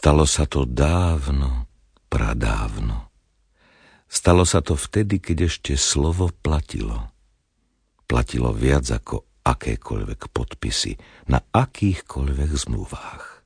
Stalo sa to dávno, pradávno. Stalo sa to vtedy, keď ešte slovo platilo. Platilo viac ako akékoľvek podpisy na akýchkoľvek zmluvách.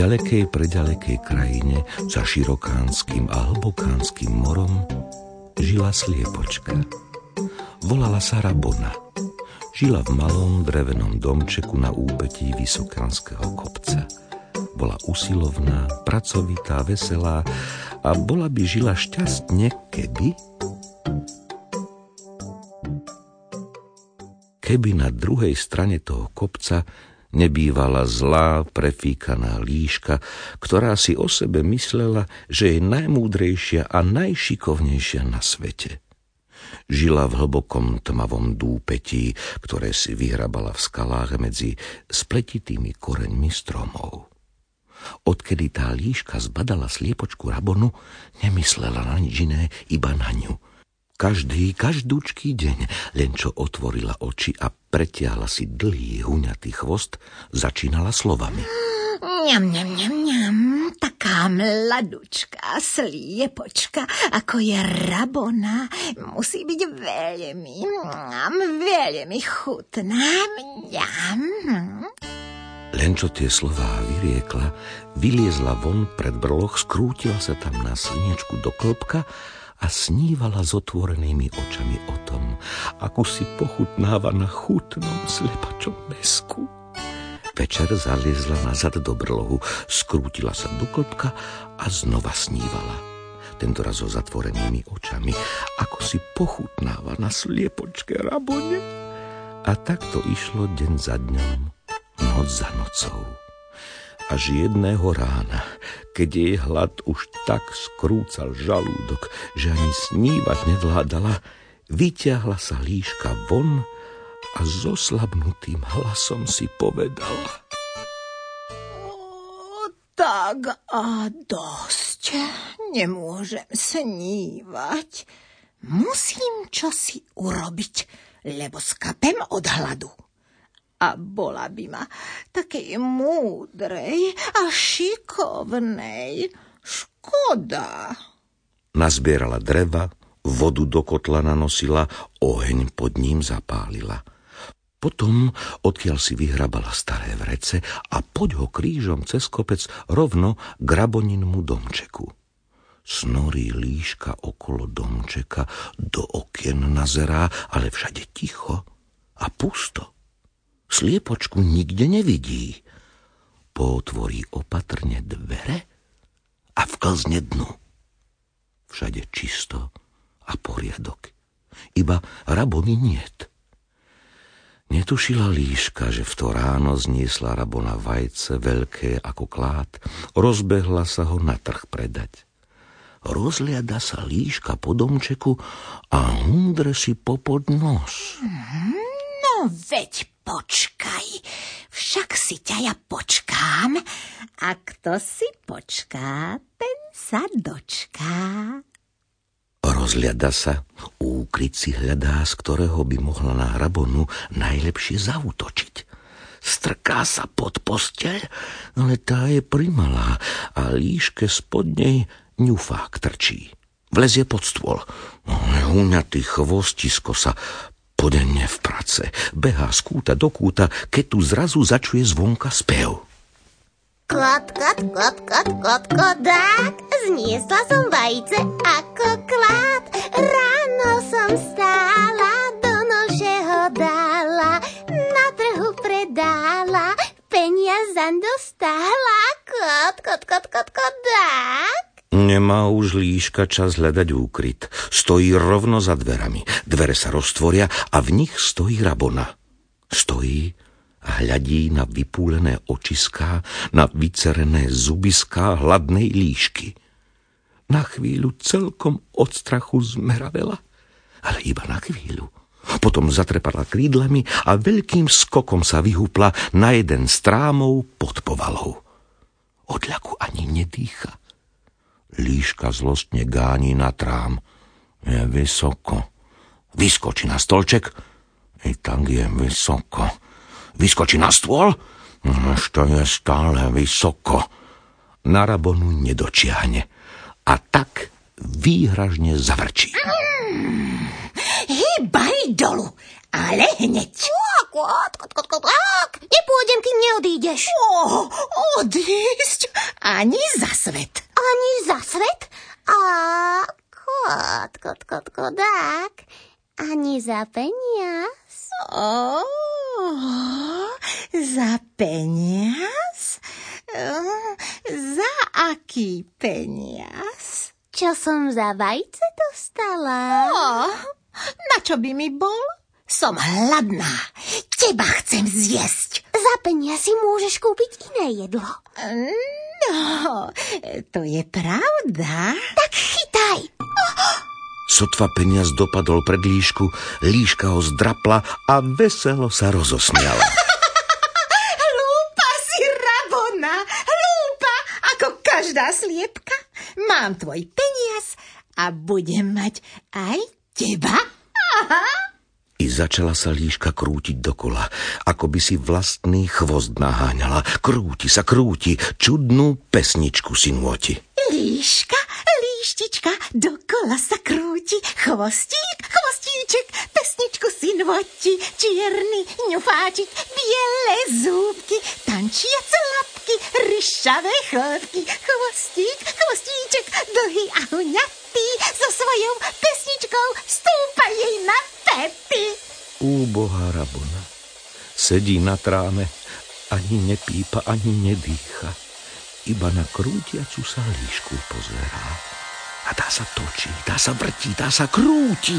Ďalekej preďalekej krajine za širokánskym a hlbokánskym morom žila sliepočka. Volala sa Rabona. Žila v malom drevenom domčeku na úpetí Vysokánskeho kopca. Bola usilovná, pracovitá, veselá a bola by žila šťastne, keby... Keby na druhej strane toho kopca nebývala zlá, prefíkaná líška, ktorá si o sebe myslela, že je najmúdrejšia a najšikovnejšia na svete. Žila v hlbokom tmavom dúpetí, ktoré si vyhrabala v skalách medzi spletitými koreňmi stromov. Odkedy tá líška zbadala sliepočku Rabonu, nemyslela na nič iné, iba na ňu – každý, každúčký deň, len čo otvorila oči a pretiahla si dlhý, huňatý chvost, začínala slovami. Mňam, mňam, mňam, mňam, taká mladučka, sliepočka, ako je rabona, musí byť veľmi, mňam, veľmi chutná, mňam. Len čo tie slová vyriekla, vyliezla von pred brloch, skrútila sa tam na slnečku do klopka a snívala s otvorenými očami o tom, ako si pochutnáva na chutnom slepačom mesku. Večer zaliezla nazad do brlohu, skrútila sa do klopka a znova snívala. Tento raz so zatvorenými očami, ako si pochutnáva na sliepočke rabone. A takto išlo deň za dňom, noc za nocou až jedného rána, keď jej hlad už tak skrúcal žalúdok, že ani snívať nevládala, vyťahla sa líška von a so slabnutým hlasom si povedala. O, tak a dosť. Nemôžem snívať. Musím čosi urobiť, lebo skapem od hladu a bola by ma takej múdrej a šikovnej. Škoda. Nazbierala dreva, vodu do kotla nanosila, oheň pod ním zapálila. Potom, odkiaľ si vyhrabala staré vrece a poď ho krížom cez kopec rovno k raboninmu domčeku. Snorí líška okolo domčeka, do okien nazerá, ale všade ticho a pusto. Sliepočku nikde nevidí. Potvorí opatrne dvere a vklzne dnu. Všade čisto a poriadok. Iba rabony niet. Netušila líška, že v to ráno zniesla rabona vajce, veľké ako klát, rozbehla sa ho na trh predať. Rozliada sa líška po domčeku a hundre si popod nos. No veď počkaj, však si ťa ja počkám a kto si počká, ten sa dočká. Rozliada sa, úkryt si hľadá, z ktorého by mohla na hrabonu najlepšie zautočiť. Strká sa pod posteľ, ale tá je primalá a líške spod nej ňufák trčí. Vlezie pod stôl. No, Húňatý chvostisko sa Podenne v prace, behá z kúta do kúta, keď tu zrazu začuje zvonka spev. Kot, kot, kot, kot, kot, kodák, zniesla som vajíce ako klát. Ráno som stála, do nože ho dala, na trhu predala, peniazan dostala. Kot, kot, kot, kot, kodák. Nemá už líška čas hľadať úkryt. Stojí rovno za dverami. Dvere sa roztvoria a v nich stojí Rabona. Stojí a hľadí na vypúlené očiská, na vycerené zubiská hladnej líšky. Na chvíľu celkom od strachu zmeravela, ale iba na chvíľu. Potom zatrepala krídlami a veľkým skokom sa vyhúpla na jeden strámov pod povalou. Odľaku ani nedýcha Líška zlostne gáni na trám. Je vysoko. Vyskočí na stolček. I tak je vysoko. Vyskočí na stôl. Ešte je stále vysoko. Na rabonu nedočiahne. A tak výhražne zavrčí. Mm, hýbaj dolu, ale hneď. Kot, kot, kot, kot. Nepôjdem, kým neodídeš. O, odísť? Ani za svet. Ani za svet? A kot, kot, kot, kodák. Ani za peniaz? O, za peniaz? Za aký peniaz? Čo som za vajce dostala? O, na čo by mi bol? Som hladná. Teba chcem zjesť. Za peniaz si môžeš kúpiť iné jedlo. No, to je pravda. Tak chytaj. Sotva peniaz dopadol pred líšku, líška ho zdrapla a veselo sa rozosmiala. Hlúpa si, Rabona, hlúpa, ako každá sliepka. Mám tvoj peniaz a budem mať aj teba. Aha. I začala sa líška krútiť dokola, ako by si vlastný chvost naháňala. Krúti sa, krúti, čudnú pesničku si nôti. Líška, líštička, dokola sa krúti, chvostík, chvostíček, pesničku si nôti, čierny ňufáčik, biele zúbky, tančiace lapky, ryšavé chlopky, chvostík, chvostíček, dlhý a huňatý, so svojou pesničkou stúpa jej na pepy. Úbohá rabona. Sedí na tráme, ani nepípa, ani nedýcha. Iba na krútiacu sa líšku pozerá. A tá sa točí, tá sa vrtí, tá sa krúti.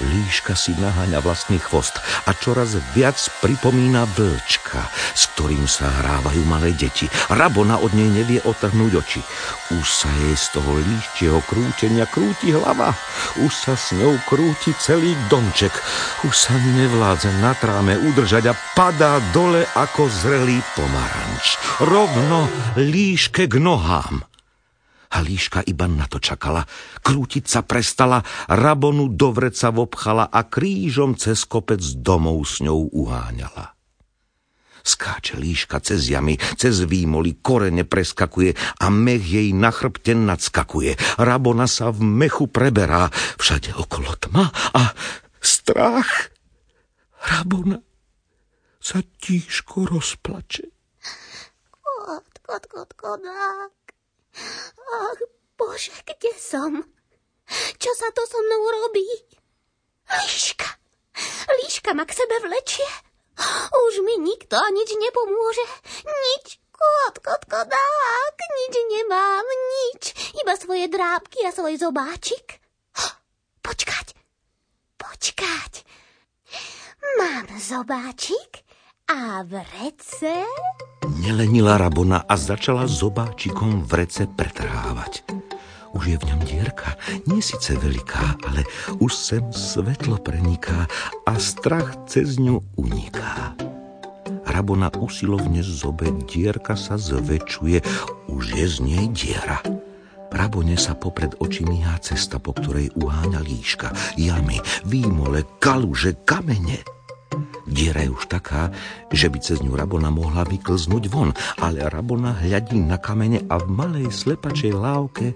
Líška si naháňa vlastný chvost a čoraz viac pripomína vlčka, s ktorým sa hrávajú malé deti. Rabona od nej nevie otrhnúť oči. Už sa jej z toho líščieho krútenia krúti hlava. Už sa s ňou krúti celý domček. Už sa nevládze na tráme udržať a padá dole ako zrelý pomaranč. Rovno líške k nohám. A líška iba na to čakala. Krútiť sa prestala, rabonu do vreca vopchala a krížom cez kopec domov s ňou uháňala. Skáče líška cez jamy, cez výmoly, korene preskakuje a mech jej na chrbte nadskakuje. Rabona sa v mechu preberá, všade okolo tma a strach. Rabona sa tížko rozplače. Kot, kot, kot, kodák. Ach, bože, kde som? Čo sa to so mnou robí? Líška, líška ma k sebe vlečie. Už mi nikto a nič nepomôže. Nič, kot, kot, kodák, nič nemám, nič. Iba svoje drábky a svoj zobáčik. Počkať, počkať. Mám zobáčik a vrece? Nelenila Rabona a začala zobáčikom vrece pretrhávať. Už je v ňom dierka, nie síce veľká, ale už sem svetlo preniká a strach cez ňu uniká. Rabona usilovne zobe, dierka sa zväčšuje, už je z nej diera. Rabone sa popred oči míhá cesta, po ktorej uháňa líška, jamy, výmole, kaluže, kamene – Diera je už taká, že by cez ňu Rabona mohla vyklznúť von, ale Rabona hľadí na kamene a v malej slepačej lávke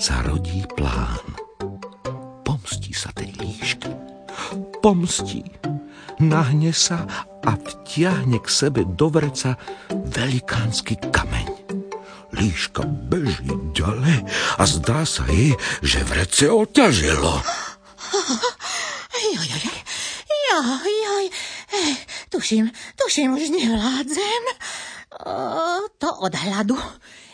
sa rodí plán. Pomstí sa tej líšky. Pomstí. Nahne sa a vtiahne k sebe do vreca velikánsky kameň. Líška beží ďalej a zdá sa jej, že vrece oťažilo. Joj, joj, tuším, tuším, už nevládzem. O, to od hladu.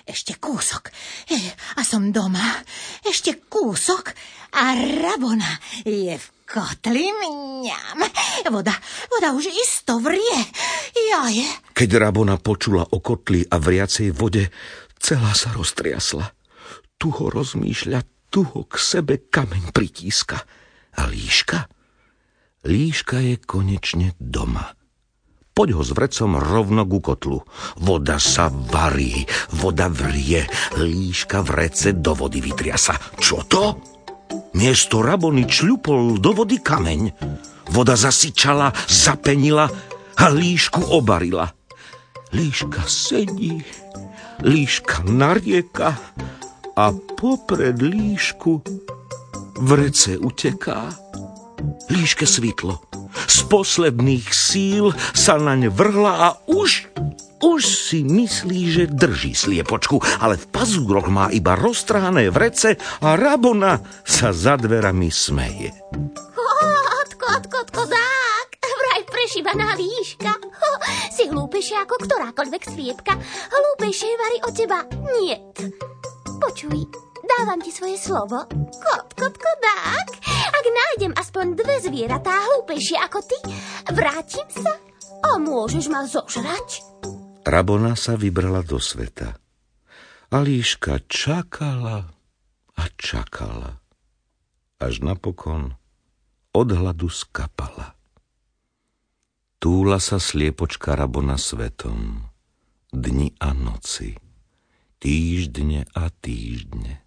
Ešte kúsok. E, a som doma. Ešte kúsok. A Rabona je v kotli mňam. Voda, voda už isto vrie. Joj. Keď Rabona počula o kotli a vriacej vode, celá sa roztriasla. Tu ho rozmýšľa, tu ho k sebe kameň pritíska. A líška? Líška je konečne doma. Poď ho s vrecom rovno ku kotlu. Voda sa varí, voda vrie, líška vrece do vody vytriasa. Čo to? Miesto rabony čľupol do vody kameň. Voda zasyčala, zapenila a líšku obarila. Líška sedí, líška narieka a popred líšku vrece uteká. Líške svitlo. Z posledných síl sa naň vrhla a už, už si myslí, že drží sliepočku, ale v pazúroch má iba roztrhané vrece a Rabona sa za dverami smeje. Kot, kot, kot, kodák, vraj prešívaná líška. Ho, si hlúpejšia ako ktorákoľvek sliepka. Hlúpejšie varí od teba niet. Počuj, dávam ti svoje slovo. Kot, kot, kodák, ak nájdem aspoň dve zvieratá hlúpejšie ako ty, vrátim sa a môžeš ma zožrať. Rabona sa vybrala do sveta. A líška čakala a čakala, až napokon od hladu skapala. Túla sa sliepočka Rabona svetom, dni a noci, týždne a týždne.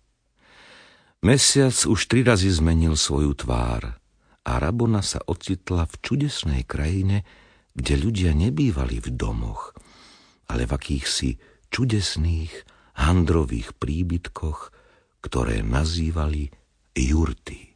Mesiac už tri razy zmenil svoju tvár a Rabona sa ocitla v čudesnej krajine, kde ľudia nebývali v domoch, ale v akýchsi čudesných handrových príbytkoch, ktoré nazývali jurty.